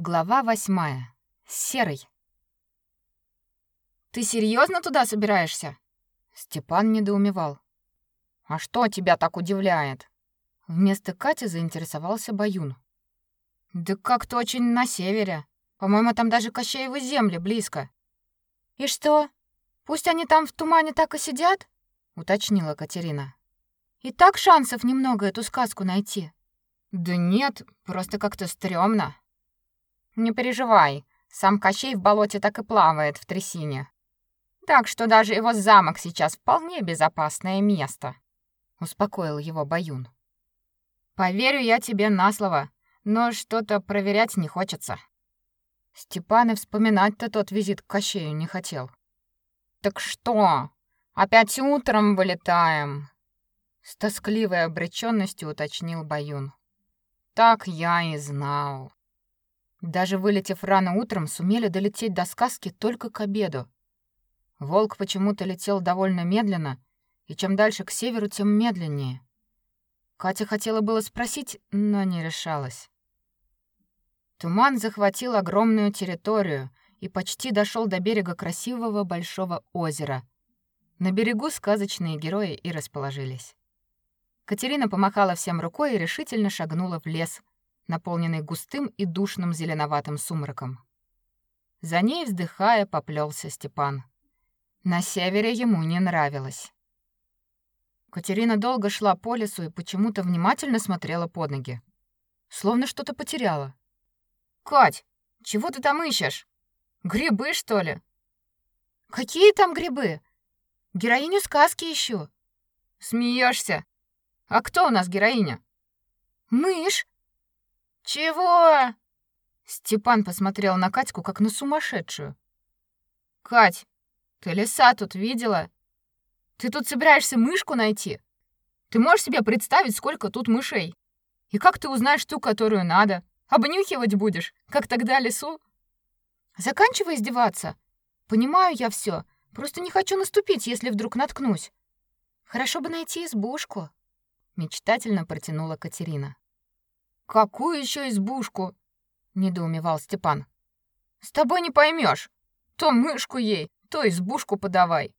Глава восьмая. Серый. Ты серьезно туда собираешься? Степан недоумевал. А что тебя так удивляет? Вместо Кати заинтересовался Баюн. Да как-то очень на севере. По-моему, там даже Кощеевы земли близко. И что? Пусть они там в тумане так и сидят? уточнила Катерина. И так шансов немного эту сказку найти. Да нет, просто как-то стрёмно. Не переживай, сам Кощей в болоте так и плавает в трясине. Так что даже его замок сейчас вполне безопасное место, успокоил его Баюн. Поверю я тебе на слово, но что-то проверять не хочется. Степан и вспоминать-то тот визит к Кощею не хотел. Так что? Опять утром вылетаем? С тоскливой обречённостью уточнил Баюн. Так я и знал. Даже вылетев рано утром, сумели долететь до сказки только к обеду. Волк почему-то летел довольно медленно, и чем дальше к северу, тем медленнее. Катя хотела было спросить, но не решалась. Туман захватил огромную территорию и почти дошел до берега красивого большого озера. На берегу сказочные герои и расположились. Катерина помахала всем рукой и решительно шагнула в лес, наполненный густым и душным зеленоватым сумраком. За ней, вздыхая, поплелся Степан. На севере ему не нравилось. Катерина долго шла по лесу и почему-то внимательно смотрела под ноги. Словно что-то потеряла. «Кать, чего ты там ищешь? Грибы, что ли?» «Какие там грибы? Героиню сказки ищу». «Смеешься? А кто у нас героиня?» «Мышь. «Чего?» Степан посмотрел на Катьку, как на сумасшедшую. «Кать, ты леса тут видела? Ты тут собираешься мышку найти? Ты можешь себе представить, сколько тут мышей? И как ты узнаешь ту, которую надо? Обнюхивать будешь, как тогда лесу?» «Заканчивай издеваться. Понимаю я все, просто не хочу наступить, если вдруг наткнусь. Хорошо бы найти избушку», — мечтательно протянула Катерина. Какую еще избушку? недоумевал Степан. С тобой не поймешь. То мышку ей, то избушку подавай.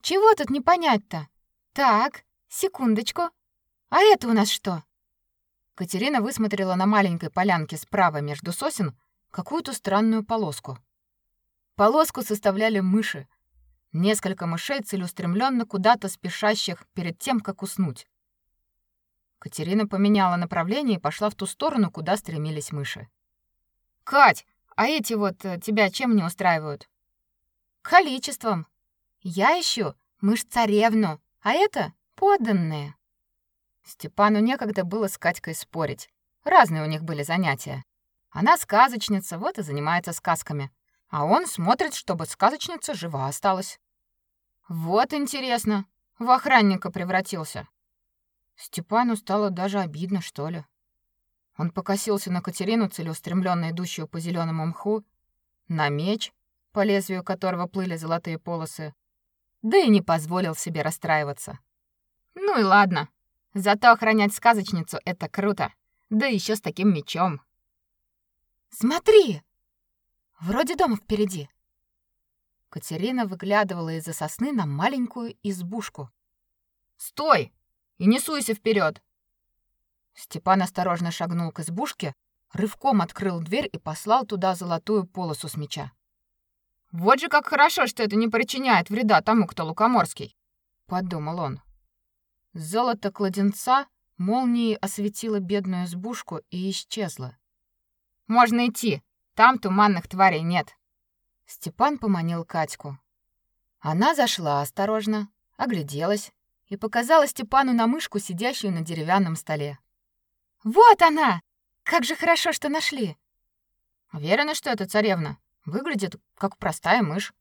Чего тут не понять-то? Так, секундочку. А это у нас что? Катерина высмотрела на маленькой полянке справа между сосен какую-то странную полоску. Полоску составляли мыши. Несколько мышей целеустремленно куда-то спешащих перед тем, как уснуть. Катерина поменяла направление и пошла в ту сторону, куда стремились мыши. «Кать, а эти вот э, тебя чем не устраивают?» «Количеством. Я ищу мышь-царевну, а это подданные». Степану некогда было с Катькой спорить. Разные у них были занятия. Она сказочница, вот и занимается сказками. А он смотрит, чтобы сказочница жива осталась. Вот интересно, в охранника превратился. Степану стало даже обидно, что ли. Он покосился на Катерину, целеустремленно идущую по зеленому мху, на меч, по лезвию которого плыли золотые полосы, да и не позволил себе расстраиваться. Ну и ладно. Зато охранять сказочницу это круто. Да еще с таким мечом. Смотри. Вроде дом впереди. Катерина выглядывала из-за сосны на маленькую избушку. Стой! И не суйся вперед. Степан осторожно шагнул к избушке, рывком открыл дверь и послал туда золотую полосу с меча. Вот же как хорошо, что это не причиняет вреда тому, кто лукоморский, подумал он. Золото кладенца молнией осветило бедную избушку и исчезло. Можно идти, там туманных тварей нет. Степан поманил Катьку. Она зашла осторожно, огляделась, и показала Степану на мышку, сидящую на деревянном столе. «Вот она! Как же хорошо, что нашли!» «Уверена, что это царевна. Выглядит, как простая мышь».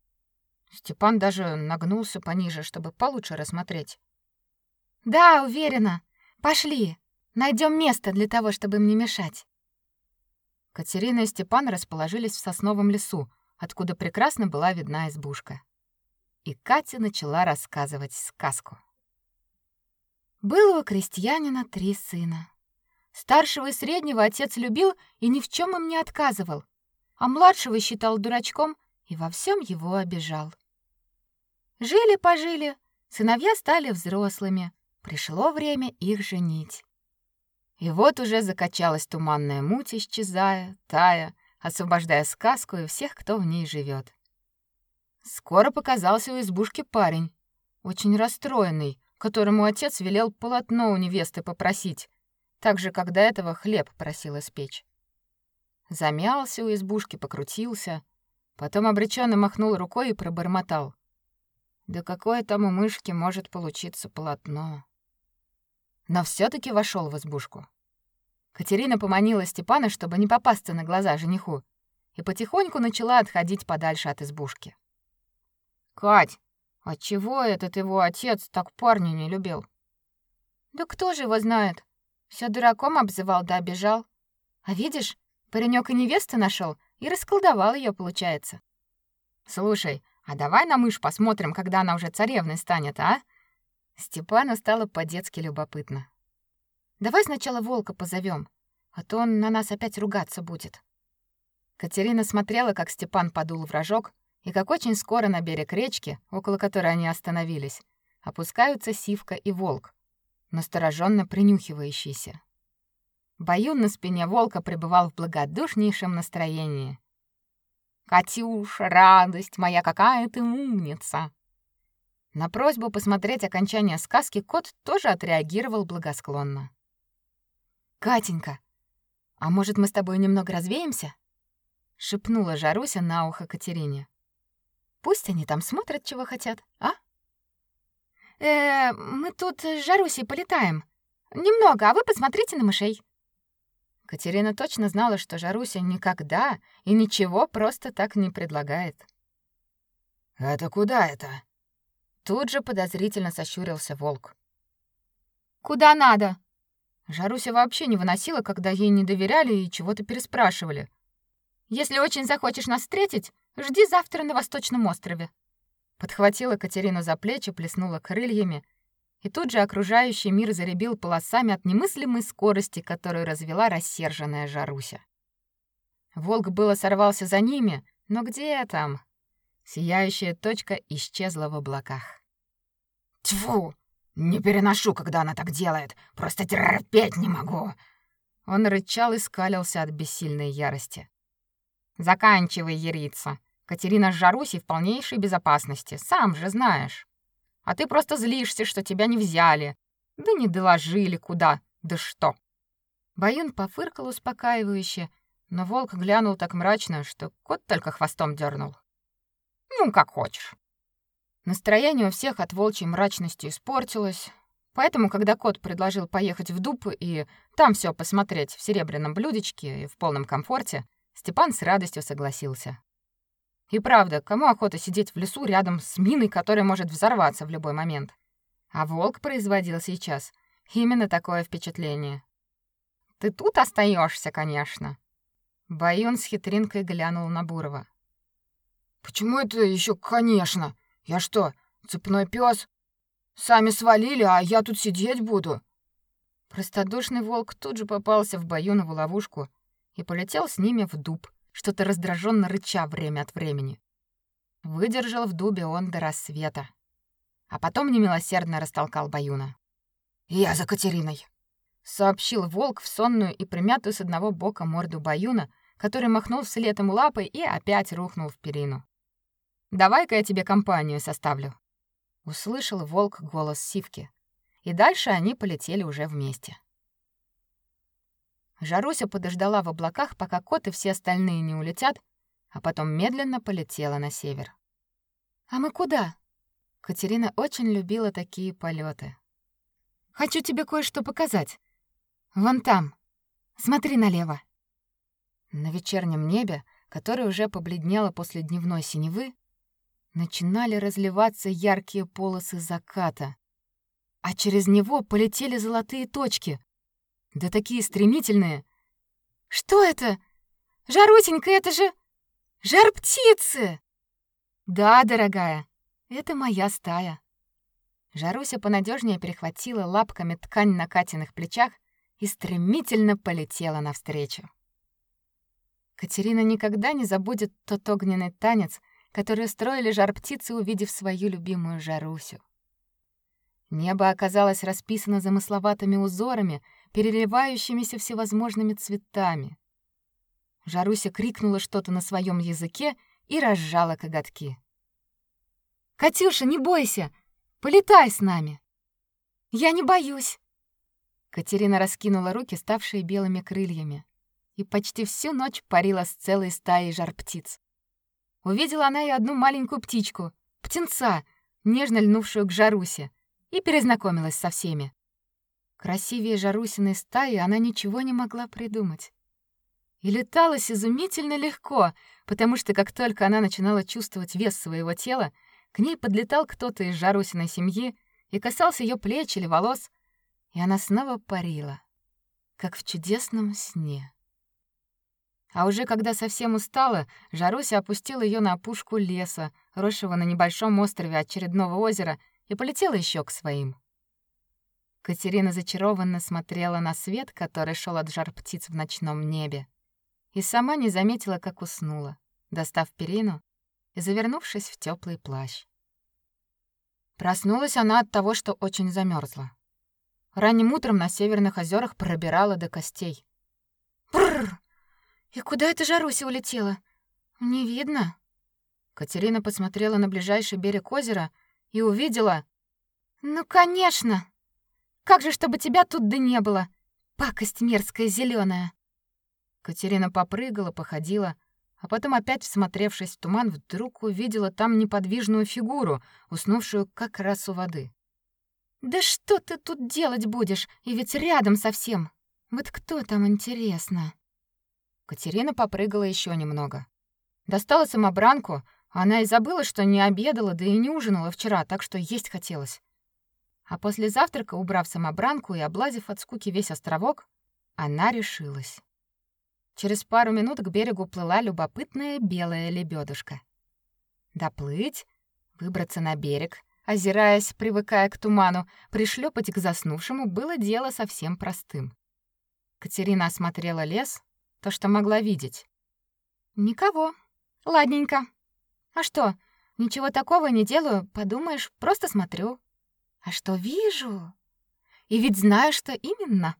Степан даже нагнулся пониже, чтобы получше рассмотреть. «Да, уверена. Пошли. Найдем место для того, чтобы мне мешать». Катерина и Степан расположились в сосновом лесу, откуда прекрасно была видна избушка. И Катя начала рассказывать сказку. Было у крестьянина три сына. Старшего и среднего отец любил и ни в чем им не отказывал, а младшего считал дурачком и во всем его обижал. Жили-пожили, сыновья стали взрослыми, пришло время их женить. И вот уже закачалась туманная муть, исчезая, тая, освобождая сказку и всех, кто в ней живет. Скоро показался у избушки парень, очень расстроенный, которому отец велел полотно у невесты попросить, так же, как до этого хлеб просил испечь. Замялся у избушки, покрутился, потом обреченно махнул рукой и пробормотал. Да какое там у мышки может получиться полотно? Но все таки вошел в избушку. Катерина поманила Степана, чтобы не попасться на глаза жениху, и потихоньку начала отходить подальше от избушки. «Кать, а чего этот его отец так парня не любил?» «Да кто же его знает? Все дураком обзывал да обижал. А видишь, паренек и невесту нашел и расколдовал ее, получается». «Слушай, а давай на мышь посмотрим, когда она уже царевной станет, а?» Степану стало по-детски любопытно. «Давай сначала волка позовем, а то он на нас опять ругаться будет». Катерина смотрела, как Степан подул в рожок, и как очень скоро на берег речки, около которой они остановились, опускаются Сивка и Волк, настороженно принюхивающиеся. Баюн на спине волка пребывал в благодушнейшем настроении. «Катюша, радость моя, какая ты умница!» На просьбу посмотреть окончание сказки кот тоже отреагировал благосклонно. «Катенька, а может, мы с тобой немного развеемся?» — шепнула Жаруся на ухо Катерине. «Пусть они там смотрят, чего хотят, а?» «Э, мы тут с Жарусей полетаем. Немного, а вы посмотрите на мышей». Катерина точно знала, что Жаруся никогда и ничего просто так не предлагает. «Это куда это?» Тут же подозрительно сощурился волк. «Куда надо?» Жаруся вообще не выносила, когда ей не доверяли и чего-то переспрашивали. «Если очень захочешь нас встретить, жди завтра на Восточном острове». Подхватила Катерину за плечи, плеснула крыльями, и тут же окружающий мир заребил полосами от немыслимой скорости, которую развела рассерженная Жаруся. Волк было сорвался за ними, но где там? Сияющая точка исчезла в облаках. Тьфу! Не переношу, когда она так делает. Просто терпеть не могу. Он рычал и скалился от бессильной ярости. Заканчивай яриться. Катерина с Жарусей в полнейшей безопасности, сам же знаешь. А ты просто злишься, что тебя не взяли. Да не доложили куда, да что. Баюн пофыркал успокаивающе, но волк глянул так мрачно, что кот только хвостом дернул. Ну, как хочешь. Настроение у всех от волчьей мрачности испортилось, поэтому, когда кот предложил поехать в дуб и там все посмотреть в серебряном блюдечке и в полном комфорте, Степан с радостью согласился. И правда, кому охота сидеть в лесу рядом с миной, которая может взорваться в любой момент? А волк производил сейчас именно такое впечатление. Ты тут остаешься, конечно. Баюн с хитринкой глянул на Бурова. Почему это еще, конечно? Я что, цепной пес? Сами свалили, а я тут сидеть буду. Простодушный волк тут же попался в Баюнову ловушку и полетел с ними в дуб, что-то раздраженно рыча время от времени. Выдержал в дубе он до рассвета, а потом немилосердно растолкал Баюна. «Я за Катериной», — сообщил волк в сонную и примятую с одного бока морду Баюна, который махнул вслед ему лапой и опять рухнул в перину. Давай-ка я тебе компанию составлю. Услышал волк голос Сивки. И дальше они полетели уже вместе. Жаруся подождала в облаках, пока кот и все остальные не улетят, а потом медленно полетела на север. А мы куда? Катерина очень любила такие полеты. Хочу тебе кое-что показать. Вон там. Смотри налево. На вечернем небе, которое уже побледнело после дневной синевы, начинали разливаться яркие полосы заката, а через него полетели золотые точки. Да такие стремительные. Что это? Жарусенька, это же жар птицы. Да, дорогая, это моя стая. Жаруся понадежнее перехватила лапками ткань на Катиных плечах и стремительно полетела навстречу. Катерина никогда не забудет тот огненный танец, который устроили жар-птицы, увидев свою любимую Жарусю. Небо оказалось расписано замысловатыми узорами, переливающимися всевозможными цветами. Жаруся крикнула что-то на своем языке и разжала коготки. «Катюша, не бойся! Полетай с нами!» «Я не боюсь!» Катерина раскинула руки, ставшие белыми крыльями, и почти всю ночь парила с целой стаей жар-птиц. Увидела она и одну маленькую птичку, птенца, нежно льнувшую к Жарусе, и перезнакомилась со всеми. Красивее Жарусиной стаи она ничего не могла придумать. И леталась изумительно легко, потому что как только она начинала чувствовать вес своего тела, к ней подлетал кто-то из Жарусиной семьи и касался ее плеч или волос, и она снова парила, как в чудесном сне. А уже когда совсем устала, Жаруся опустила ее на опушку леса, росшего на небольшом острове очередного озера, и полетела еще к своим. Катерина зачарованно смотрела на свет, который шел от жар птиц в ночном небе, и сама не заметила, как уснула, достав перину и завернувшись в теплый плащ. Проснулась она от того, что очень замерзла. Ранним утром на северных озерах пробирала до костей. Бррр! И куда эта Жаруся улетела? Не видно. Катерина посмотрела на ближайший берег озера и увидела... Ну, конечно! Как же, чтобы тебя тут да не было? Пакость мерзкая зеленая. Катерина попрыгала, походила, а потом опять, всмотревшись в туман, вдруг увидела там неподвижную фигуру, уснувшую как раз у воды. «Да что ты тут делать будешь? И ведь рядом совсем. Вот кто там, интересно?» Катерина попрыгала еще немного. Достала самобранку, она и забыла, что не обедала, да и не ужинала вчера, так что есть хотелось. А после завтрака, убрав самобранку и облазив от скуки весь островок, она решилась. Через пару минут к берегу плыла любопытная белая лебедушка. Доплыть, выбраться на берег, озираясь, привыкая к туману, пришлепать к заснувшему было дело совсем простым. Катерина осмотрела лес, то, что могла видеть. Никого. Ладненько. А что? Ничего такого не делаю, подумаешь, просто смотрю. А что вижу? И ведь знаю, что именно.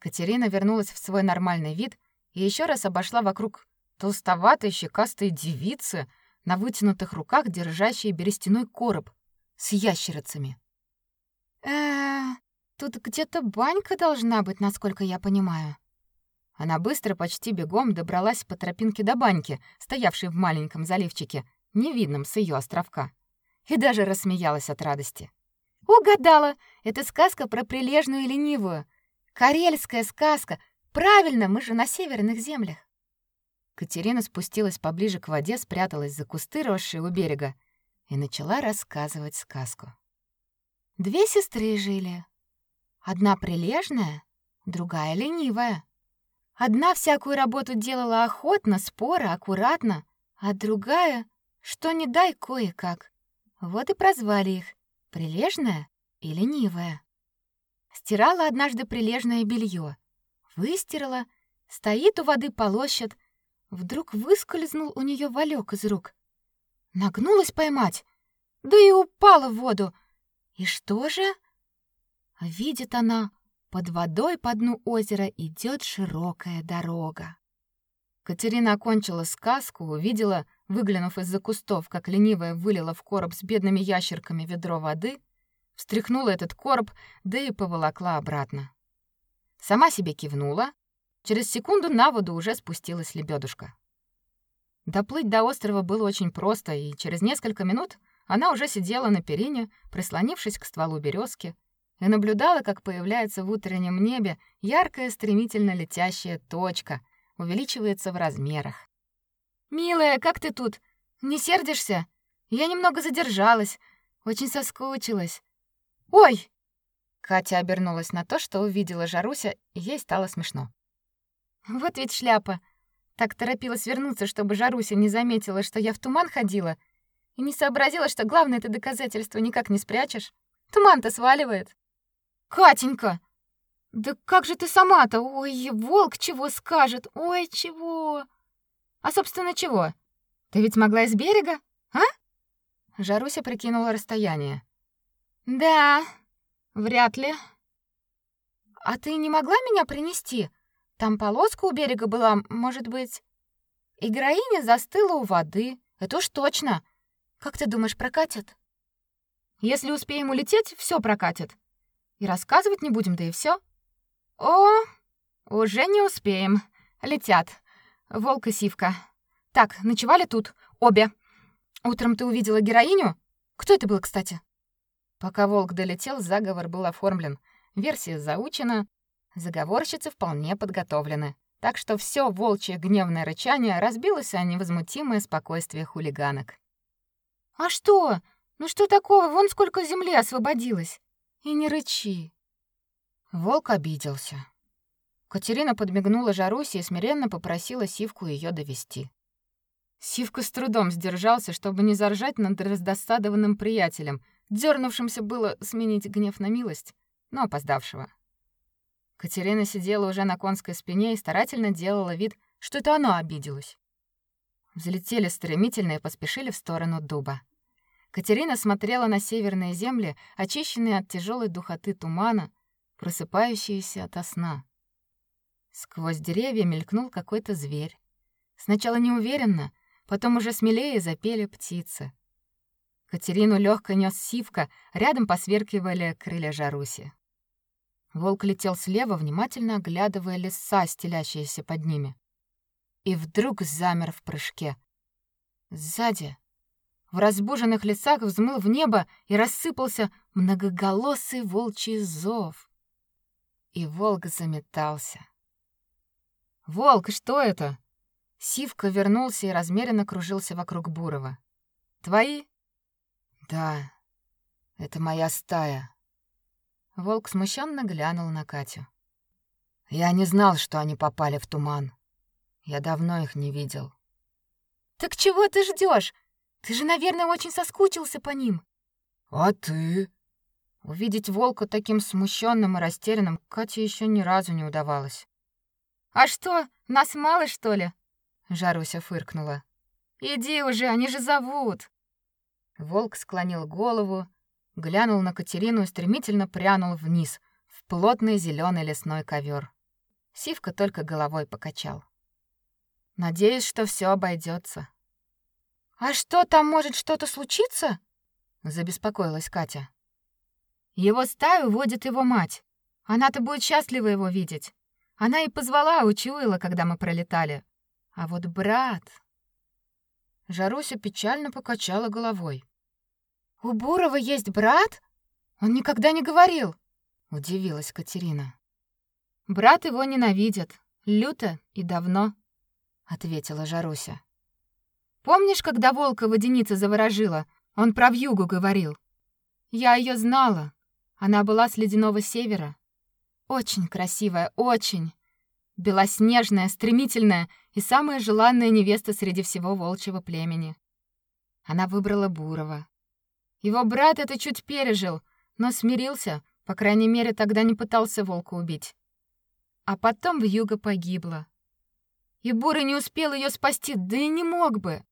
Катерина вернулась в свой нормальный вид и еще раз обошла вокруг толстоватой щекастой девицы на вытянутых руках, держащей берестяной короб с ящерицами. Э, тут где-то банька должна быть, насколько я понимаю. Она быстро, почти бегом добралась по тропинке до баньки, стоявшей в маленьком заливчике, невидном с ее островка, и даже рассмеялась от радости. Угадала! Это сказка про прилежную и ленивую. Карельская сказка, Правильно, мы же на северных землях. Катерина спустилась поближе к воде, спряталась за кусты, росшие у берега, и начала рассказывать сказку. Две сестры жили. Одна прилежная, другая ленивая. Одна всякую работу делала охотно, споро, аккуратно, а другая, что не дай кое-как. Вот и прозвали их прилежная и ленивая. Стирала однажды прилежное белье, Выстирала, стоит у воды полощет. Вдруг выскользнул у нее валек из рук. Нагнулась поймать, да и упала в воду. И что же? Видит она, под водой по дну озера идет широкая дорога. Катерина окончила сказку, увидела, выглянув из-за кустов, как ленивая вылила в короб с бедными ящерками ведро воды, встряхнула этот короб, да и поволокла обратно. Сама себе кивнула. Через секунду на воду уже спустилась лебедушка. Доплыть до острова было очень просто, и через несколько минут она уже сидела на перине, прислонившись к стволу березки, и наблюдала, как появляется в утреннем небе яркая, стремительно летящая точка, увеличивается в размерах. «Милая, как ты тут? Не сердишься? Я немного задержалась, очень соскучилась. Ой!» Катя обернулась на то, что увидела Жаруся, и ей стало смешно. Вот ведь шляпа. Так торопилась вернуться, чтобы Жаруся не заметила, что я в туман ходила, и не сообразила, что главное это доказательство никак не спрячешь. Туман-то сваливает. Катенька, Да как же ты сама-то? Ой, волк чего скажет? Ой, чего? А собственно чего? Ты ведь могла из берега, а? Жаруся прикинула расстояние. Да, вряд ли. А ты не могла меня принести? Там полоска у берега была, может быть. И героиня застыла у воды. Это уж точно. Как ты думаешь, прокатит? Если успеем улететь, все прокатит. И рассказывать не будем, да и все. О, уже не успеем. Летят. Волк и Сивка. Так, ночевали тут обе. Утром ты увидела героиню? Кто это был, кстати? Пока волк долетел, заговор был оформлен. Версия заучена, заговорщицы вполне подготовлены. Так что все волчье гневное рычание разбилось о невозмутимое спокойствие хулиганок. А что? Ну что такого? Вон сколько земли освободилось. И не рычи. Волк обиделся. Катерина подмигнула Жарусе и смиренно попросила Сивку ее довести. Сивка с трудом сдержался, чтобы не заржать над раздосадованным приятелем, дернувшимся было сменить гнев на милость, но опоздавшего. Катерина сидела уже на конской спине и старательно делала вид, что это она обиделась. Взлетели стремительно и поспешили в сторону дуба. Катерина смотрела на северные земли, очищенные от тяжелой духоты тумана, просыпающиеся ото сна. Сквозь деревья мелькнул какой-то зверь. Сначала неуверенно, потом уже смелее запели птицы. Катерину легко нес сивка, рядом посверкивали крылья Жаруси. Волк летел слева, внимательно оглядывая леса, стелящиеся под ними. И вдруг замер в прыжке. Сзади, в разбуженных лесах, взмыл в небо и рассыпался многоголосый волчий зов и волк заметался. «Волк, что это?» Сивка вернулся и размеренно кружился вокруг Бурова. «Твои?» «Да, это моя стая». Волк смущенно глянул на Катю. «Я не знал, что они попали в туман. Я давно их не видел». «Так чего ты ждешь? Ты же, наверное, очень соскучился по ним». «А ты?» Увидеть волка таким смущенным и растерянным Кате еще ни разу не удавалось. «А что, нас мало, что ли?» Жаруся фыркнула. «Иди уже, они же зовут!» Волк склонил голову, глянул на Катерину и стремительно прянул вниз, в плотный зеленый лесной ковер. Сивка только головой покачал. «Надеюсь, что все обойдется. «А что, там может что-то случиться?» — забеспокоилась Катя. Его стаю водит его мать. Она-то будет счастлива его видеть. Она и позвала, учуяла, когда мы пролетали. А вот брат... Жаруся печально покачала головой. «У Бурова есть брат? Он никогда не говорил!» — удивилась Катерина. «Брат его ненавидит. Люто и давно», — ответила Жаруся. «Помнишь, когда волка водяница заворожила? Он про вьюгу говорил. Я ее знала. Она была с ледяного севера. Очень красивая, очень. Белоснежная, стремительная и самая желанная невеста среди всего волчьего племени. Она выбрала Бурова. Его брат это чуть пережил, но смирился, по крайней мере, тогда не пытался волка убить. А потом Вьюга погибла. И Бурый не успел ее спасти, да и не мог бы.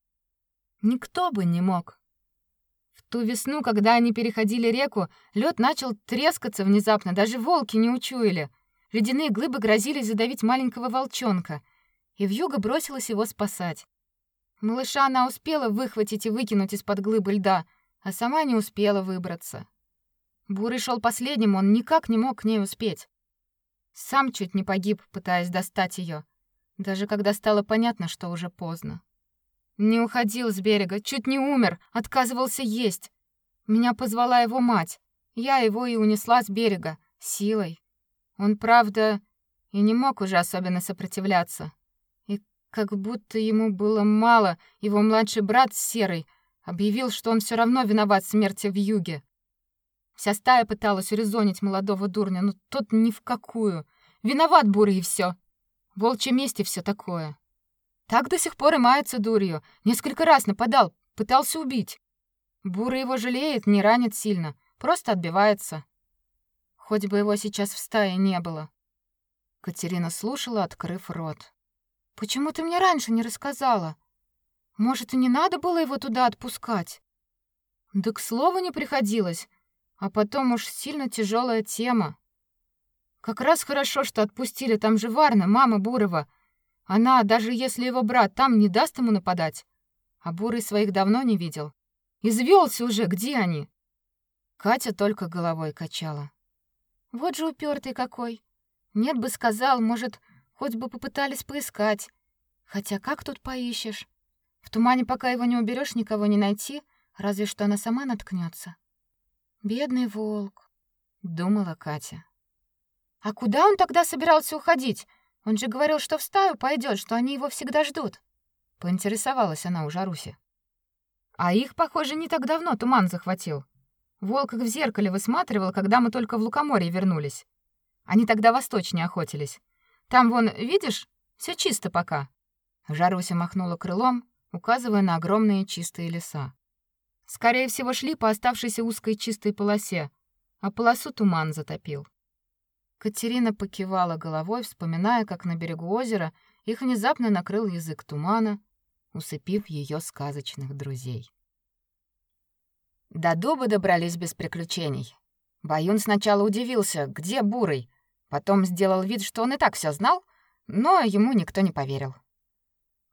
Никто бы не мог ту весну, когда они переходили реку, лед начал трескаться внезапно, даже волки не учуяли. Ледяные глыбы грозили задавить маленького волчонка, и вьюга бросилась его спасать. Малыша она успела выхватить и выкинуть из-под глыбы льда, а сама не успела выбраться. Бурый шел последним, он никак не мог к ней успеть. Сам чуть не погиб, пытаясь достать ее, даже когда стало понятно, что уже поздно. Не уходил с берега, чуть не умер, отказывался есть. Меня позвала его мать. Я его и унесла с берега силой. Он, правда, и не мог уже особенно сопротивляться. И как будто ему было мало, его младший брат Серый объявил, что он все равно виноват в смерти в юге. Вся стая пыталась урезонить молодого дурня, но тот ни в какую. Виноват Бурый и все. Волчье месть и все такое. Так до сих пор и мается дурью. Несколько раз нападал, пытался убить. Бурый его жалеет, не ранит сильно, просто отбивается. Хоть бы его сейчас в стае не было. Катерина слушала, открыв рот. Почему ты мне раньше не рассказала? Может, и не надо было его туда отпускать? Да к слову не приходилось. А потом уж сильно тяжелая тема. Как раз хорошо, что отпустили, там же Варна, мама Бурова. Она, даже если его брат там не даст ему нападать. А Бурый своих давно не видел. Извелся уже, где они? Катя только головой качала. Вот же упертый какой. Нет бы сказал, может, хоть бы попытались поискать. Хотя как тут поищешь? В тумане, пока его не уберешь, никого не найти, разве что она сама наткнется. Бедный волк, думала Катя. А куда он тогда собирался уходить? Он же говорил, что в стаю пойдет, что они его всегда ждут. Поинтересовалась она у Жаруси. А их, похоже, не так давно туман захватил. Волк их в зеркале высматривал, когда мы только в Лукоморье вернулись. Они тогда восточнее охотились. Там вон, видишь, все чисто пока. Жаруся махнула крылом, указывая на огромные чистые леса. Скорее всего, шли по оставшейся узкой чистой полосе, а полосу туман затопил. Катерина покивала головой, вспоминая, как на берегу озера их внезапно накрыл язык тумана, усыпив ее сказочных друзей. До дуба добрались без приключений. Баюн сначала удивился, где Бурый, потом сделал вид, что он и так все знал, но ему никто не поверил.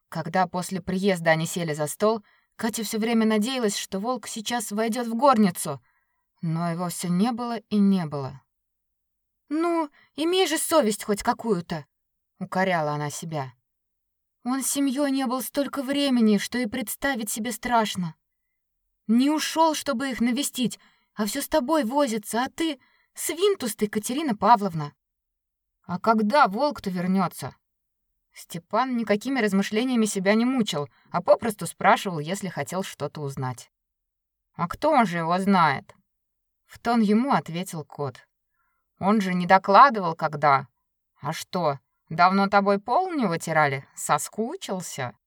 Когда после приезда они сели за стол, Катя все время надеялась, что волк сейчас войдет в горницу, но его все не было и не было. «Ну, имей же совесть хоть какую-то!» — укоряла она себя. «Он с семьей не был столько времени, что и представить себе страшно. Не ушел, чтобы их навестить, а все с тобой возится, а ты — свинтус ты, Катерина Павловна!» «А когда волк-то вернется? Степан никакими размышлениями себя не мучил, а попросту спрашивал, если хотел что-то узнать. «А кто же его знает?» В тон ему ответил кот. Он же не докладывал, когда. А что, давно тобой пол не вытирали? Соскучился?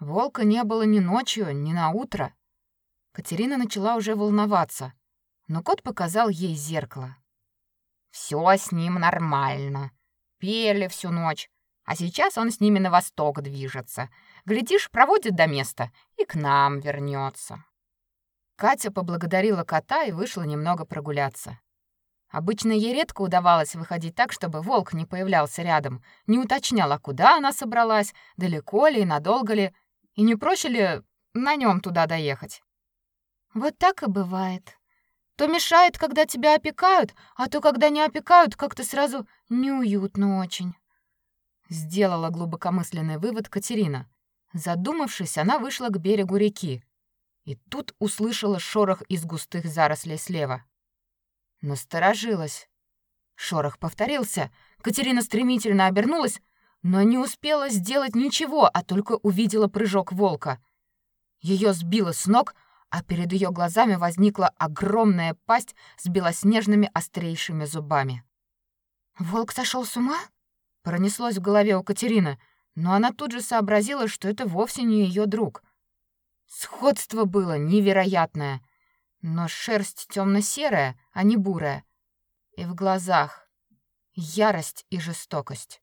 Волка не было ни ночью, ни на утро. Катерина начала уже волноваться, но кот показал ей зеркало. Все с ним нормально. Пели всю ночь, а сейчас он с ними на восток движется. Глядишь, проводит до места и к нам вернется. Катя поблагодарила кота и вышла немного прогуляться. Обычно ей редко удавалось выходить так, чтобы волк не появлялся рядом, не уточняла, куда она собралась, далеко ли и надолго ли, и не проще ли на нем туда доехать. Вот так и бывает. То мешает, когда тебя опекают, а то, когда не опекают, как-то сразу неуютно очень. Сделала глубокомысленный вывод Катерина. Задумавшись, она вышла к берегу реки. И тут услышала шорох из густых зарослей слева. Насторожилась. Шорох повторился. Катерина стремительно обернулась, но не успела сделать ничего, а только увидела прыжок волка. Ее сбило с ног, а перед ее глазами возникла огромная пасть с белоснежными острейшими зубами. «Волк сошел с ума?» Пронеслось в голове у Катерины, но она тут же сообразила, что это вовсе не ее друг. Сходство было невероятное — но шерсть темно-серая, а не бурая. И в глазах ярость и жестокость.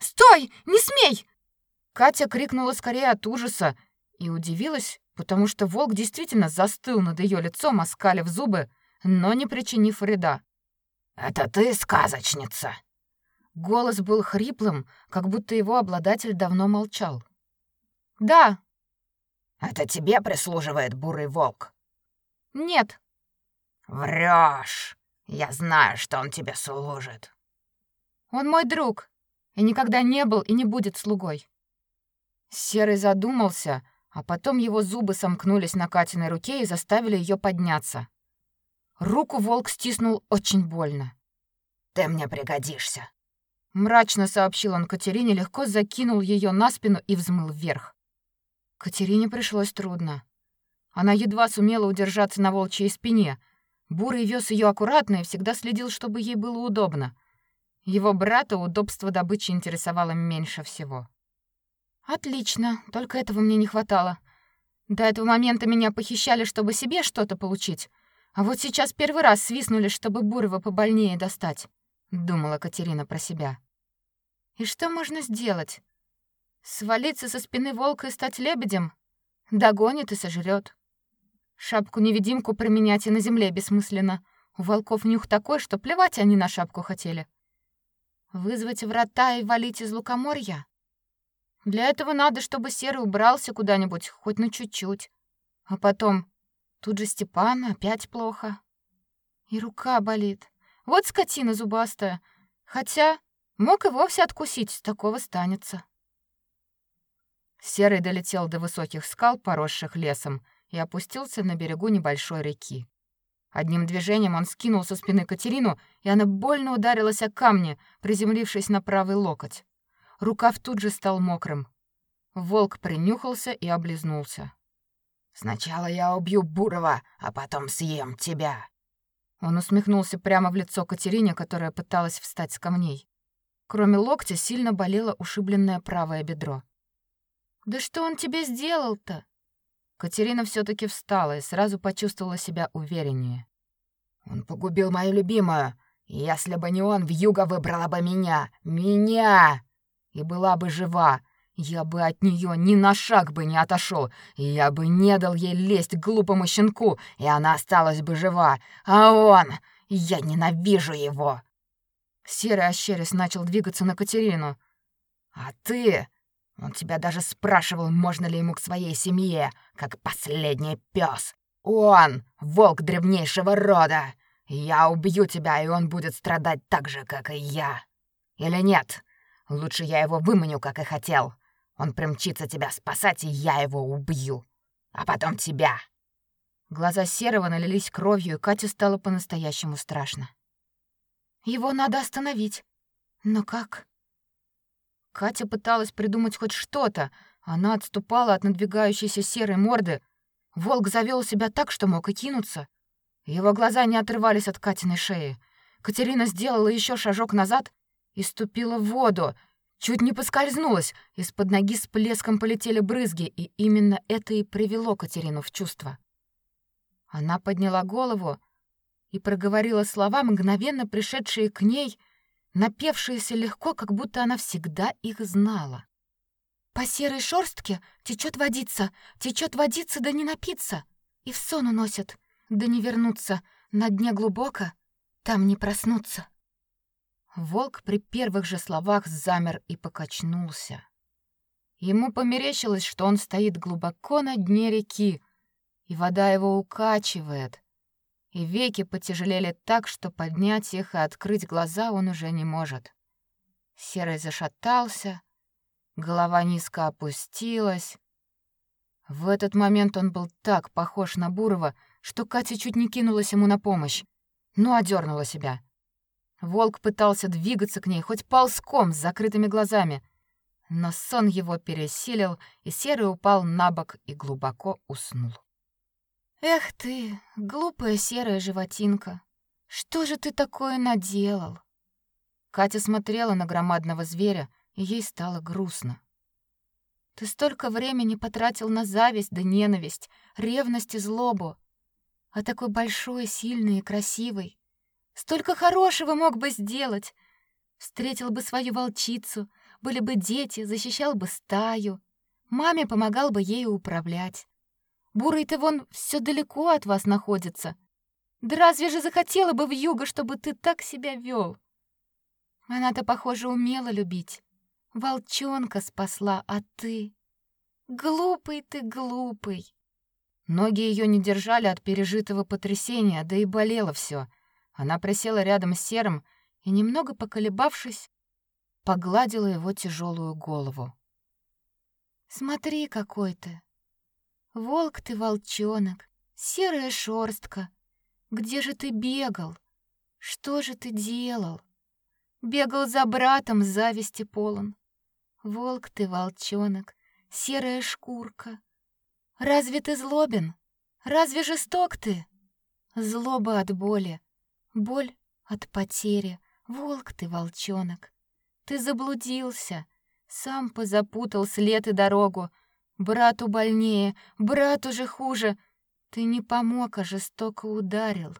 «Стой! Не смей!» Катя крикнула скорее от ужаса и удивилась, потому что волк действительно застыл над ее лицом, оскалив зубы, но не причинив вреда. «Это ты, сказочница!» Голос был хриплым, как будто его обладатель давно молчал. «Да». «Это тебе прислуживает бурый волк?» «Нет». Врешь. Я знаю, что он тебе служит». «Он мой друг и никогда не был и не будет слугой». Серый задумался, а потом его зубы сомкнулись на Катиной руке и заставили ее подняться. Руку волк стиснул очень больно. «Ты мне пригодишься», — мрачно сообщил он Катерине, легко закинул ее на спину и взмыл вверх. Катерине пришлось трудно. Она едва сумела удержаться на волчьей спине. Бурый вез ее аккуратно и всегда следил, чтобы ей было удобно. Его брата удобство добычи интересовало меньше всего. Отлично, только этого мне не хватало. До этого момента меня похищали, чтобы себе что-то получить, а вот сейчас первый раз свистнули, чтобы Бурова побольнее достать. думала Катерина про себя. И что можно сделать? Свалиться со спины волка и стать лебедем? Догонит и сожрет. Шапку-невидимку применять и на земле бессмысленно. У волков нюх такой, что плевать они на шапку хотели. Вызвать врата и валить из лукоморья? Для этого надо, чтобы Серый убрался куда-нибудь, хоть на чуть-чуть. А потом, тут же Степан, опять плохо. И рука болит. Вот скотина зубастая. Хотя мог и вовсе откусить, такого станется. Серый долетел до высоких скал, поросших лесом, и опустился на берегу небольшой реки. Одним движением он скинул со спины Катерину, и она больно ударилась о камни, приземлившись на правый локоть. Рукав тут же стал мокрым. Волк принюхался и облизнулся. «Сначала я убью Бурова, а потом съем тебя». Он усмехнулся прямо в лицо Катерине, которая пыталась встать с камней. Кроме локтя сильно болело ушибленное правое бедро. «Да что он тебе сделал-то?» Катерина все таки встала и сразу почувствовала себя увереннее. «Он погубил мою любимую. Если бы не он, вьюга выбрала бы меня. Меня! И была бы жива. Я бы от нее ни на шаг бы не отошел, я бы не дал ей лезть глупому щенку, и она осталась бы жива. А он... Я ненавижу его!» Серый ощерясь начал двигаться на Катерину. «А ты...» Он тебя даже спрашивал, можно ли ему к своей семье, как последний пес. Он — волк древнейшего рода. Я убью тебя, и он будет страдать так же, как и я. Или нет? Лучше я его выманю, как и хотел. Он примчится тебя спасать, и я его убью. А потом тебя. Глаза Серого налились кровью, и Кате стало по-настоящему страшно. Его надо остановить. Но как? Катя пыталась придумать хоть что-то. Она отступала от надвигающейся серой морды. Волк завел себя так, что мог и кинуться. Его глаза не отрывались от Катиной шеи. Катерина сделала еще шажок назад и ступила в воду. Чуть не поскользнулась, из-под ноги с плеском полетели брызги, и именно это и привело Катерину в чувство. Она подняла голову и проговорила слова, мгновенно пришедшие к ней — напевшиеся легко, как будто она всегда их знала. По серой шорстке течет водица, течет водица, да не напиться, и в сон уносят, да не вернуться, на дне глубоко, там не проснуться. Волк при первых же словах замер и покачнулся. Ему померещилось, что он стоит глубоко на дне реки, и вода его укачивает, и веки потяжелели так, что поднять их и открыть глаза он уже не может. Серый зашатался, голова низко опустилась. В этот момент он был так похож на Бурова, что Катя чуть не кинулась ему на помощь, но одернула себя. Волк пытался двигаться к ней хоть ползком с закрытыми глазами, но сон его пересилил, и Серый упал на бок и глубоко уснул. Эх ты, глупая серая животинка. Что же ты такое наделал? Катя смотрела на громадного зверя, и ей стало грустно. Ты столько времени потратил на зависть да ненависть, ревность и злобу. А такой большой, сильный и красивый. Столько хорошего мог бы сделать. Встретил бы свою волчицу, были бы дети, защищал бы стаю. Маме помогал бы ею управлять. Бурый-то вон все далеко от вас находится. Да разве же захотела бы в юго, чтобы ты так себя вел? Она-то, похоже, умела любить. Волчонка спасла, а ты... Глупый ты, глупый. Ноги ее не держали от пережитого потрясения, да и болело все. Она присела рядом с Серым и, немного поколебавшись, погладила его тяжелую голову. «Смотри, какой ты! Волк ты, волчонок, серая шорстка. Где же ты бегал? Что же ты делал? Бегал за братом, зависти полон. Волк ты, волчонок, серая шкурка. Разве ты злобен? Разве жесток ты? Злоба от боли, боль от потери. Волк ты, волчонок. Ты заблудился, сам позапутал след и дорогу, Брату больнее, брату же хуже. Ты не помог, а жестоко ударил.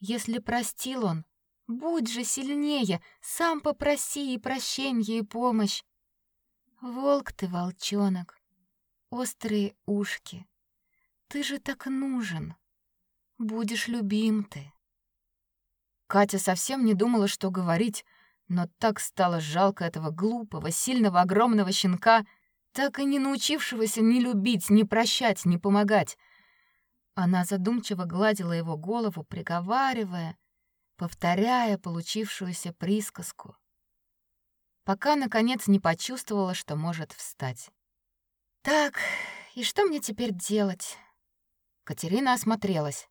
Если простил он, Будь же сильнее, сам попроси и прощенье, и помощь. Волк ты, волчонок, острые ушки. Ты же так нужен. Будешь любим ты. Катя совсем не думала, что говорить, но так стало жалко этого глупого, сильного, огромного щенка, так и не научившегося ни любить, ни прощать, ни помогать. Она задумчиво гладила его голову, приговаривая, повторяя получившуюся присказку, пока наконец не почувствовала, что может встать. Так, и что мне теперь делать? Катерина осмотрелась.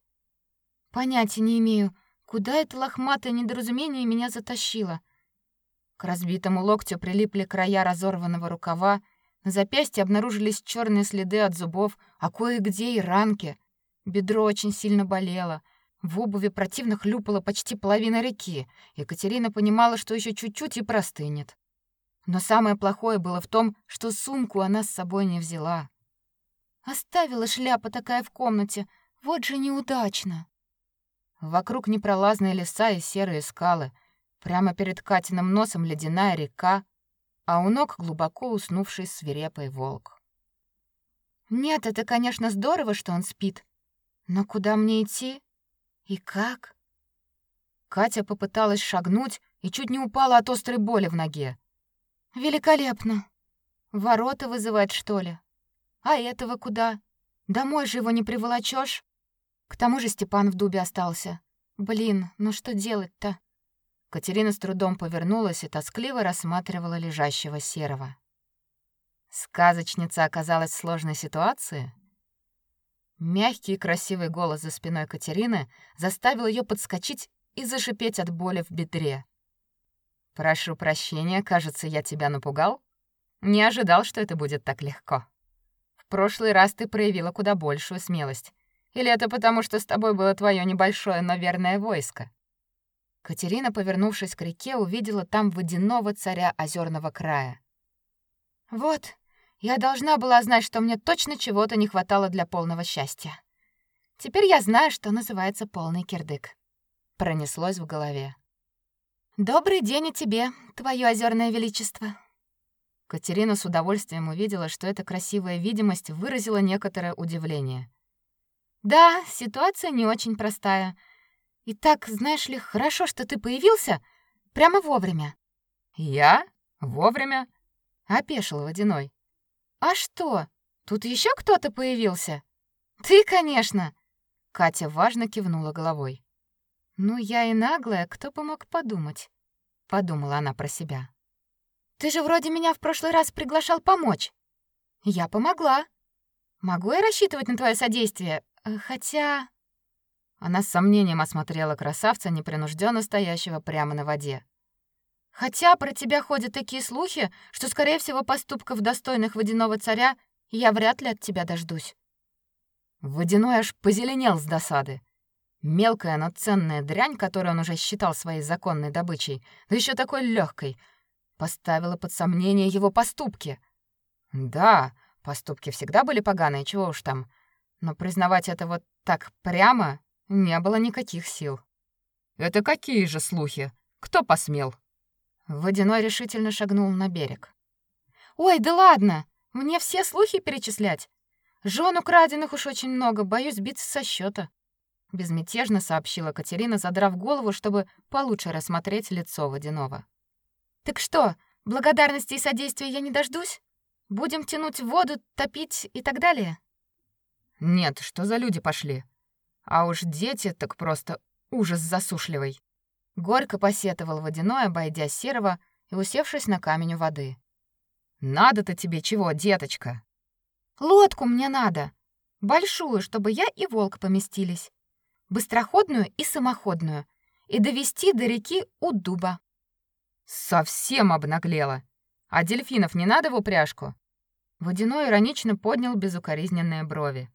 Понятия не имею, куда это лохматое недоразумение меня затащило. К разбитому локтю прилипли края разорванного рукава, на запястье обнаружились черные следы от зубов, а кое-где и ранки. Бедро очень сильно болело — в обуви противно хлюпала почти половина реки. Екатерина понимала, что еще чуть-чуть и простынет. Но самое плохое было в том, что сумку она с собой не взяла. Оставила шляпа такая в комнате. Вот же неудачно. Вокруг непролазные леса и серые скалы. Прямо перед Катиным носом ледяная река, а у ног глубоко уснувший свирепый волк. Нет, это, конечно, здорово, что он спит. Но куда мне идти? И как? Катя попыталась шагнуть и чуть не упала от острой боли в ноге. Великолепно. Ворота вызывать, что ли? А этого куда? Домой же его не приволочёшь. К тому же Степан в дубе остался. Блин, ну что делать-то? Катерина с трудом повернулась и тоскливо рассматривала лежащего серого. Сказочница оказалась в сложной ситуации. Мягкий и красивый голос за спиной Катерины заставил ее подскочить и зашипеть от боли в бедре. «Прошу прощения, кажется, я тебя напугал. Не ожидал, что это будет так легко. В прошлый раз ты проявила куда большую смелость. Или это потому, что с тобой было твое небольшое, но верное войско?» Катерина, повернувшись к реке, увидела там водяного царя озерного края. «Вот, я должна была знать, что мне точно чего-то не хватало для полного счастья. Теперь я знаю, что называется полный кирдык. Пронеслось в голове. Добрый день и тебе, твое озерное величество. Катерина с удовольствием увидела, что эта красивая видимость выразила некоторое удивление. Да, ситуация не очень простая. И так, знаешь ли, хорошо, что ты появился прямо вовремя. Я? Вовремя? опешил водяной. А что? Тут еще кто-то появился? Ты, конечно. Катя важно кивнула головой. Ну я и наглая, кто бы мог подумать, подумала она про себя. Ты же вроде меня в прошлый раз приглашал помочь. Я помогла. Могу я рассчитывать на твое содействие? Э, хотя она с сомнением осмотрела красавца, непринужденно стоящего прямо на воде. Хотя про тебя ходят такие слухи, что, скорее всего, поступков достойных водяного царя я вряд ли от тебя дождусь. Водяной аж позеленел с досады. Мелкая, но ценная дрянь, которую он уже считал своей законной добычей, да еще такой легкой, поставила под сомнение его поступки. Да, поступки всегда были поганые, чего уж там, но признавать это вот так прямо не было никаких сил. «Это какие же слухи? Кто посмел?» Водяной решительно шагнул на берег. «Ой, да ладно! Мне все слухи перечислять. Жен украденных уж очень много, боюсь сбиться со счета. Безмятежно сообщила Катерина, задрав голову, чтобы получше рассмотреть лицо Водяного. «Так что, благодарности и содействия я не дождусь? Будем тянуть воду, топить и так далее?» «Нет, что за люди пошли? А уж дети так просто ужас засушливый. Горько посетовал водяной, обойдя серого и усевшись на камень у воды. «Надо-то тебе чего, деточка?» «Лодку мне надо. Большую, чтобы я и волк поместились. Быстроходную и самоходную. И довести до реки у дуба». «Совсем обнаглела. А дельфинов не надо в упряжку?» Водяной иронично поднял безукоризненные брови.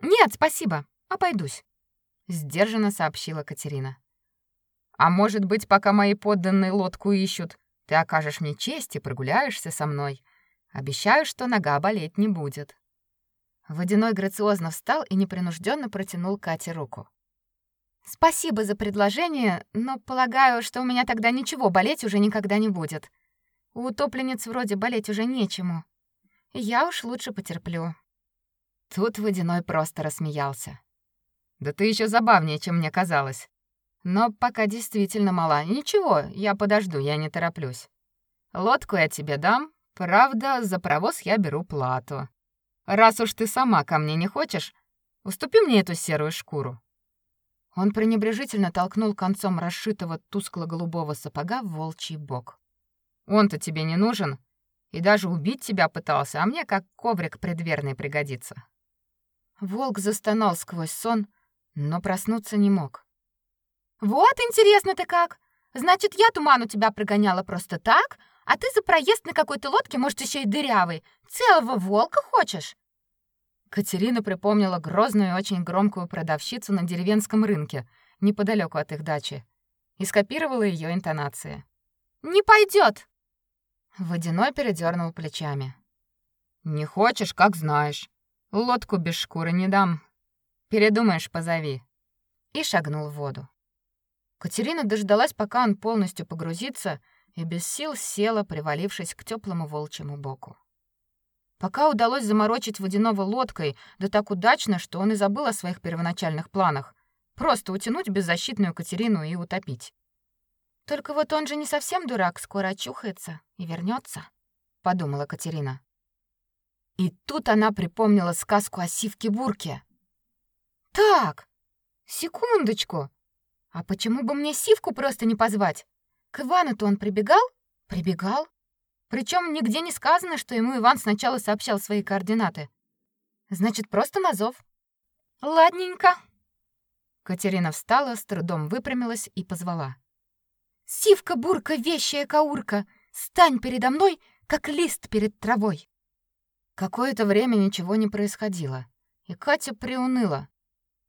«Нет, спасибо, обойдусь», — сдержанно сообщила Катерина. А может быть, пока мои подданные лодку ищут, ты окажешь мне честь и прогуляешься со мной. Обещаю, что нога болеть не будет». Водяной грациозно встал и непринужденно протянул Кате руку. Спасибо за предложение, но полагаю, что у меня тогда ничего болеть уже никогда не будет. У утопленниц вроде болеть уже нечему. Я уж лучше потерплю. Тут водяной просто рассмеялся. Да ты еще забавнее, чем мне казалось. Но пока действительно мала. Ничего, я подожду, я не тороплюсь. Лодку я тебе дам, правда, за провоз я беру плату. Раз уж ты сама ко мне не хочешь, уступи мне эту серую шкуру. Он пренебрежительно толкнул концом расшитого тускло-голубого сапога в волчий бок. Он-то тебе не нужен, и даже убить тебя пытался, а мне как коврик предверный пригодится. Волк застонал сквозь сон, но проснуться не мог. Вот интересно ты как. Значит, я туман у тебя прогоняла просто так, а ты за проезд на какой-то лодке, может, еще и дырявый. Целого волка хочешь? Катерина припомнила грозную и очень громкую продавщицу на деревенском рынке, неподалеку от их дачи, и скопировала ее интонации. «Не пойдет!» Водяной передернул плечами. «Не хочешь, как знаешь. Лодку без шкуры не дам. Передумаешь, позови». И шагнул в воду. Катерина дождалась, пока он полностью погрузится, и без сил села, привалившись к теплому волчьему боку. Пока удалось заморочить водяного лодкой, да так удачно, что он и забыл о своих первоначальных планах. Просто утянуть беззащитную Катерину и утопить. Только вот он же не совсем дурак, скоро очухается и вернется, подумала Катерина. И тут она припомнила сказку о сивке-бурке. Так, секундочку. А почему бы мне сивку просто не позвать? К Ивану-то он прибегал? Прибегал. Причем нигде не сказано, что ему Иван сначала сообщал свои координаты. Значит, просто на зов. Ладненько. Катерина встала, с трудом выпрямилась и позвала. Сивка-бурка, вещая каурка, стань передо мной, как лист перед травой. Какое-то время ничего не происходило, и Катя приуныла.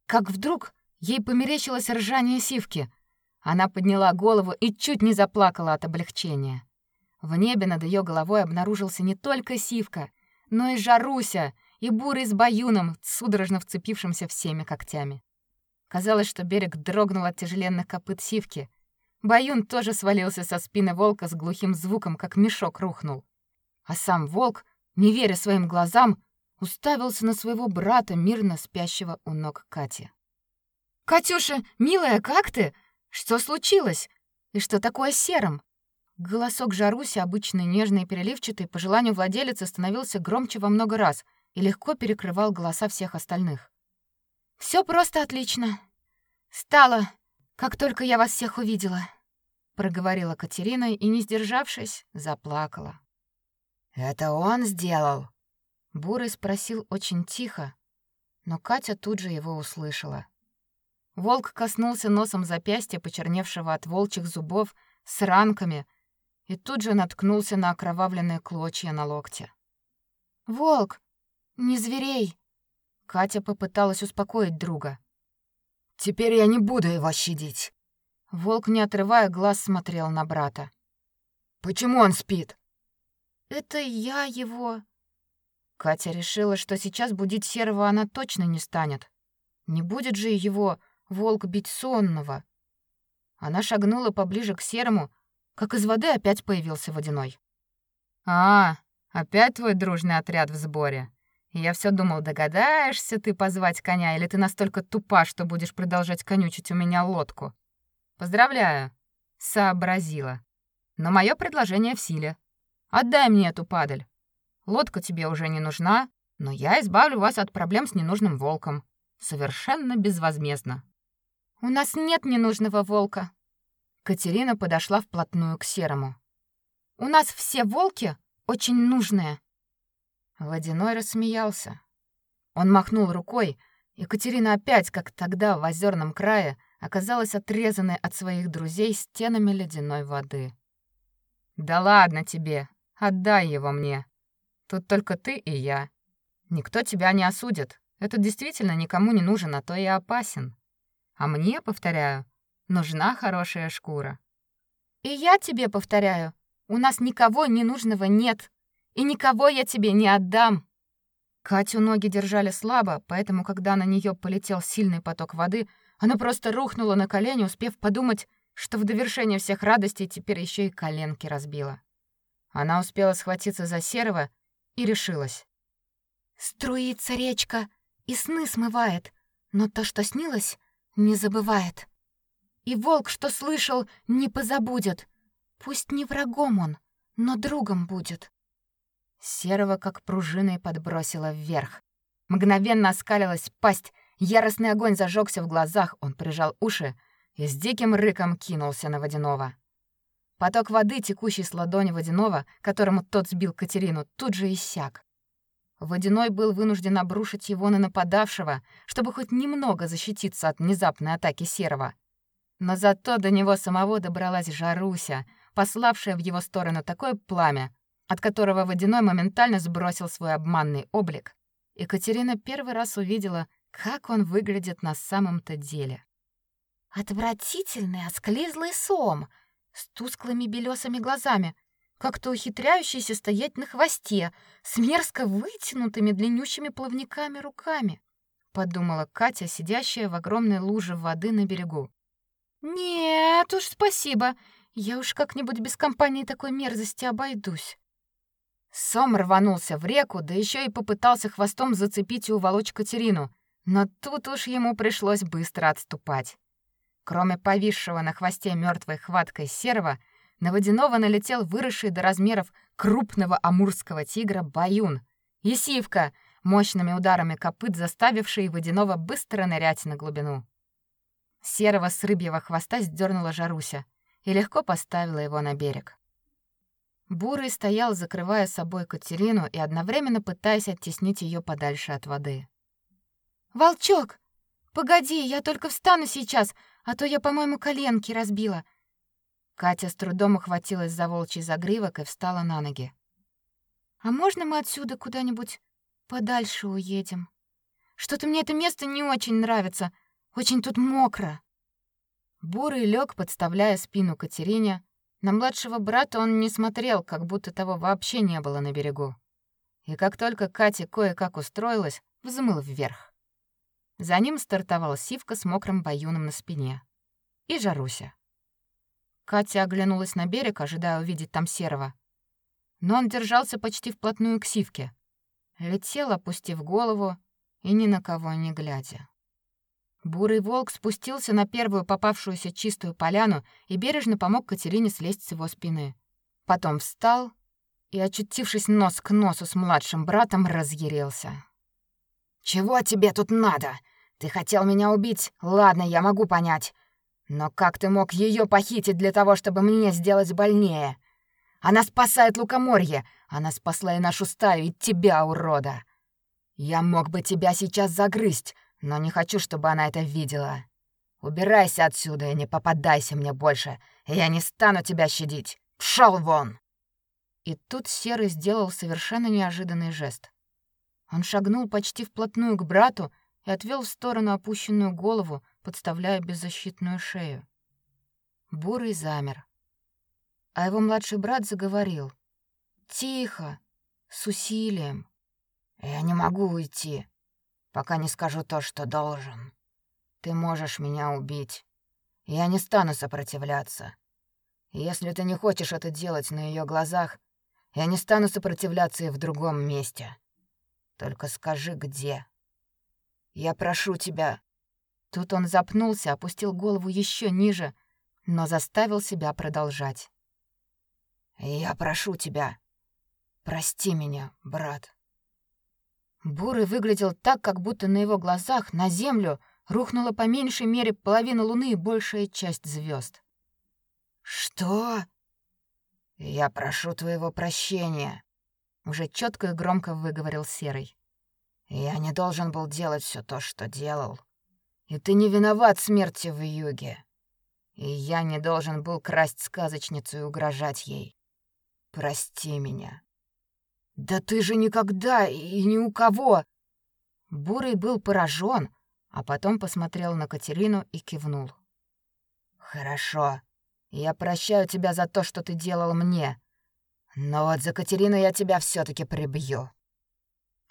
Как вдруг ей померещилось ржание сивки. Она подняла голову и чуть не заплакала от облегчения. В небе над ее головой обнаружился не только Сивка, но и Жаруся, и Бурый с Баюном, судорожно вцепившимся всеми когтями. Казалось, что берег дрогнул от тяжеленных копыт Сивки. Баюн тоже свалился со спины волка с глухим звуком, как мешок рухнул. А сам волк, не веря своим глазам, уставился на своего брата, мирно спящего у ног Кати. «Катюша, милая, как ты? Что случилось? И что такое серым?» Голосок Жаруси, обычно нежный и переливчатый, по желанию владелицы становился громче во много раз и легко перекрывал голоса всех остальных. Все просто отлично. Стало, как только я вас всех увидела, проговорила Катерина и, не сдержавшись, заплакала. Это он сделал? Бурый спросил очень тихо, но Катя тут же его услышала. Волк коснулся носом запястья, почерневшего от волчьих зубов, с ранками, и тут же наткнулся на окровавленные клочья на локте. «Волк! Не зверей!» Катя попыталась успокоить друга. «Теперь я не буду его щадить!» Волк, не отрывая глаз, смотрел на брата. «Почему он спит?» «Это я его...» Катя решила, что сейчас будить Серого она точно не станет. Не будет же его волк бить сонного. Она шагнула поближе к Серому, как из воды опять появился водяной. А, опять твой дружный отряд в сборе. Я все думал, догадаешься ты позвать коня или ты настолько тупа, что будешь продолжать конючить у меня лодку. Поздравляю, сообразила. Но мое предложение в силе. Отдай мне эту падаль. Лодка тебе уже не нужна, но я избавлю вас от проблем с ненужным волком. Совершенно безвозмездно. У нас нет ненужного волка, Катерина подошла вплотную к Серому. У нас все волки очень нужные. Водяной рассмеялся. Он махнул рукой, и Катерина опять, как тогда в озерном крае, оказалась отрезанной от своих друзей стенами ледяной воды. Да ладно тебе, отдай его мне. Тут только ты и я. Никто тебя не осудит. Это действительно никому не нужен, а то и опасен. А мне, повторяю, нужна хорошая шкура. И я тебе повторяю, у нас никого ненужного нет, и никого я тебе не отдам. Катю ноги держали слабо, поэтому когда на нее полетел сильный поток воды, Она просто рухнула на колени, успев подумать, что в довершение всех радостей теперь еще и коленки разбила. Она успела схватиться за Серого и решилась. «Струится речка, и сны смывает, но то, что снилось, не забывает. И волк, что слышал, не позабудет. Пусть не врагом он, но другом будет». Серого как пружиной подбросила вверх. Мгновенно оскалилась пасть, яростный огонь зажегся в глазах, он прижал уши и с диким рыком кинулся на водяного. Поток воды, текущий с ладони водяного, которому тот сбил Катерину, тут же иссяк. Водяной был вынужден обрушить его на нападавшего, чтобы хоть немного защититься от внезапной атаки Серого. Но зато до него самого добралась Жаруся, пославшая в его сторону такое пламя, от которого Водяной моментально сбросил свой обманный облик Екатерина первый раз увидела, как он выглядит на самом-то деле. Отвратительный, осклизлый сом с тусклыми белесыми глазами, как-то ухитряющийся стоять на хвосте, с мерзко вытянутыми длиннющими плавниками руками, подумала Катя, сидящая в огромной луже воды на берегу. Нет уж, спасибо. Я уж как-нибудь без компании такой мерзости обойдусь. Сом рванулся в реку, да еще и попытался хвостом зацепить и уволочь Катерину, но тут уж ему пришлось быстро отступать. Кроме повисшего на хвосте мертвой хваткой серого, на водяного налетел выросший до размеров крупного амурского тигра Баюн и Сивка, мощными ударами копыт заставивший водяного быстро нырять на глубину. Серого с рыбьего хвоста сдернула Жаруся и легко поставила его на берег. Бурый стоял, закрывая собой Катерину и одновременно пытаясь оттеснить ее подальше от воды. «Волчок! Погоди, я только встану сейчас, а то я, по-моему, коленки разбила». Катя с трудом ухватилась за волчий загривок и встала на ноги. «А можно мы отсюда куда-нибудь подальше уедем? Что-то мне это место не очень нравится, очень тут мокро». Бурый лег, подставляя спину Катерине, на младшего брата он не смотрел, как будто того вообще не было на берегу. И как только Катя кое-как устроилась, взмыл вверх. За ним стартовал Сивка с мокрым баюном на спине. И Жаруся. Катя оглянулась на берег, ожидая увидеть там Серого. Но он держался почти вплотную к Сивке. Летел, опустив голову и ни на кого не глядя. Бурый волк спустился на первую попавшуюся чистую поляну и бережно помог Катерине слезть с его спины. Потом встал и, очутившись нос к носу с младшим братом, разъярился. «Чего тебе тут надо? Ты хотел меня убить? Ладно, я могу понять. Но как ты мог ее похитить для того, чтобы мне сделать больнее? Она спасает лукоморье, она спасла и нашу стаю, и тебя, урода. Я мог бы тебя сейчас загрызть, но не хочу, чтобы она это видела. Убирайся отсюда и не попадайся мне больше. Я не стану тебя щадить. Пшёл вон!» И тут Серый сделал совершенно неожиданный жест. Он шагнул почти вплотную к брату и отвел в сторону опущенную голову, подставляя беззащитную шею. Бурый замер. А его младший брат заговорил. Тихо, с усилием. «Я не могу уйти пока не скажу то, что должен. Ты можешь меня убить. Я не стану сопротивляться. если ты не хочешь это делать на ее глазах, я не стану сопротивляться и в другом месте. Только скажи, где. Я прошу тебя». Тут он запнулся, опустил голову еще ниже, но заставил себя продолжать. «Я прошу тебя, прости меня, брат». Бурый выглядел так, как будто на его глазах на землю рухнула по меньшей мере половина луны и большая часть звезд. «Что?» «Я прошу твоего прощения», — уже четко и громко выговорил Серый. «Я не должен был делать все то, что делал. И ты не виноват в смерти в юге. И я не должен был красть сказочницу и угрожать ей. Прости меня». «Да ты же никогда и ни у кого!» Бурый был поражен, а потом посмотрел на Катерину и кивнул. «Хорошо, я прощаю тебя за то, что ты делал мне, но вот за Катерину я тебя все таки прибью».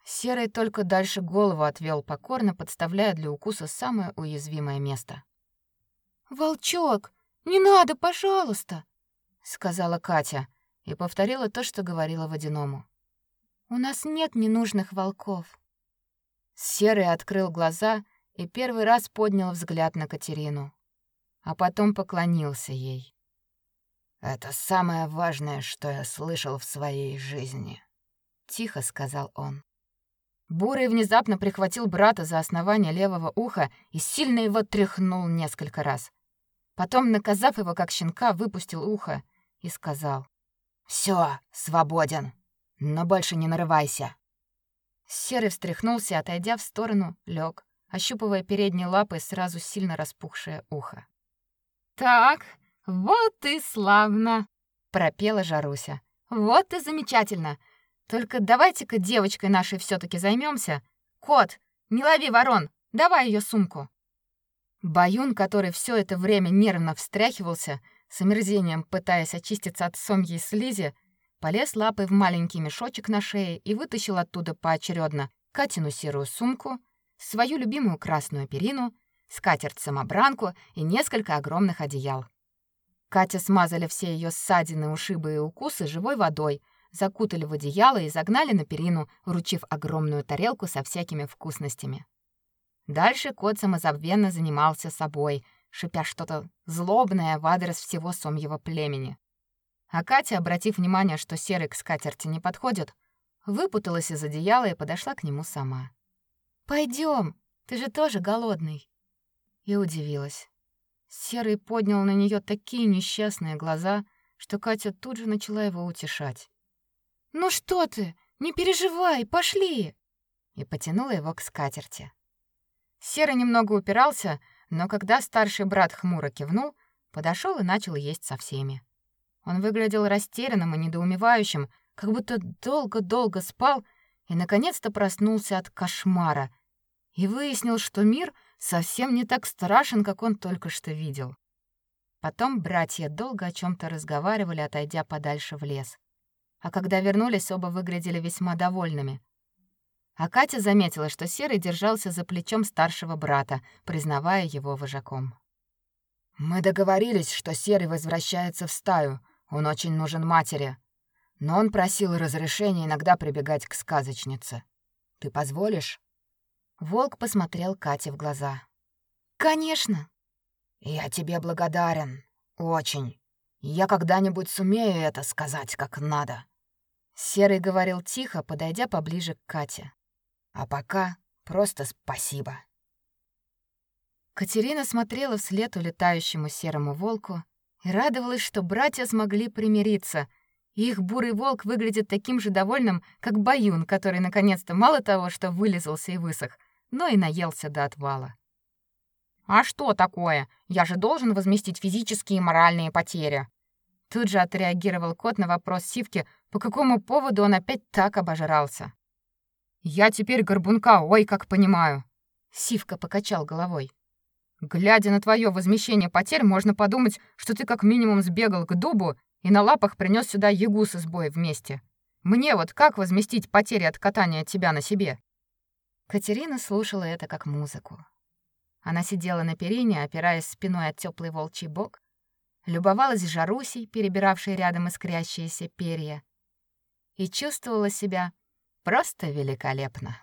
Серый только дальше голову отвел, покорно подставляя для укуса самое уязвимое место. «Волчок, не надо, пожалуйста!» — сказала Катя и повторила то, что говорила водяному. «У нас нет ненужных волков». Серый открыл глаза и первый раз поднял взгляд на Катерину, а потом поклонился ей. «Это самое важное, что я слышал в своей жизни», — тихо сказал он. Бурый внезапно прихватил брата за основание левого уха и сильно его тряхнул несколько раз. Потом, наказав его как щенка, выпустил ухо и сказал: "Всё, свободен, но больше не нарывайся". Серый встряхнулся, отойдя в сторону, лег, ощупывая передней лапой сразу сильно распухшее ухо. «Так, вот и славно!» — пропела Жаруся. «Вот и замечательно! Только давайте-ка девочкой нашей все таки займемся. Кот, не лови ворон, давай ее сумку. Баюн, который все это время нервно встряхивался, с омерзением пытаясь очиститься от сомьей слизи, полез лапой в маленький мешочек на шее и вытащил оттуда поочередно Катину серую сумку, свою любимую красную перину, скатерть-самобранку и несколько огромных одеял. Катя смазали все ее ссадины, ушибы и укусы живой водой — закутали в одеяло и загнали на перину, вручив огромную тарелку со всякими вкусностями. Дальше кот самозабвенно занимался собой, шипя что-то злобное в адрес всего сомьего племени. А Катя, обратив внимание, что серый к скатерти не подходит, выпуталась из одеяла и подошла к нему сама. Пойдем, ты же тоже голодный. И удивилась. Серый поднял на нее такие несчастные глаза, что Катя тут же начала его утешать. «Ну что ты? Не переживай, пошли!» И потянула его к скатерти. Серый немного упирался, но когда старший брат хмуро кивнул, подошел и начал есть со всеми. Он выглядел растерянным и недоумевающим, как будто долго-долго спал и наконец-то проснулся от кошмара и выяснил, что мир совсем не так страшен, как он только что видел. Потом братья долго о чем то разговаривали, отойдя подальше в лес а когда вернулись, оба выглядели весьма довольными. А Катя заметила, что Серый держался за плечом старшего брата, признавая его вожаком. «Мы договорились, что Серый возвращается в стаю, он очень нужен матери. Но он просил разрешения иногда прибегать к сказочнице. Ты позволишь?» Волк посмотрел Кате в глаза. «Конечно!» «Я тебе благодарен. Очень. Я когда-нибудь сумею это сказать как надо». Серый говорил тихо, подойдя поближе к Кате. «А пока просто спасибо». Катерина смотрела вслед улетающему серому волку и радовалась, что братья смогли примириться. Их бурый волк выглядит таким же довольным, как Баюн, который наконец-то мало того, что вылезался и высох, но и наелся до отвала. «А что такое? Я же должен возместить физические и моральные потери». Тут же отреагировал кот на вопрос Сивки, по какому поводу он опять так обожрался. «Я теперь горбунка, ой, как понимаю!» Сивка покачал головой. «Глядя на твое возмещение потерь, можно подумать, что ты как минимум сбегал к дубу и на лапах принес сюда ягуса с боя вместе. Мне вот как возместить потери от катания тебя на себе?» Катерина слушала это как музыку. Она сидела на перине, опираясь спиной от теплый волчий бок, любовалась Жарусей, перебиравшей рядом искрящиеся перья, и чувствовала себя просто великолепно.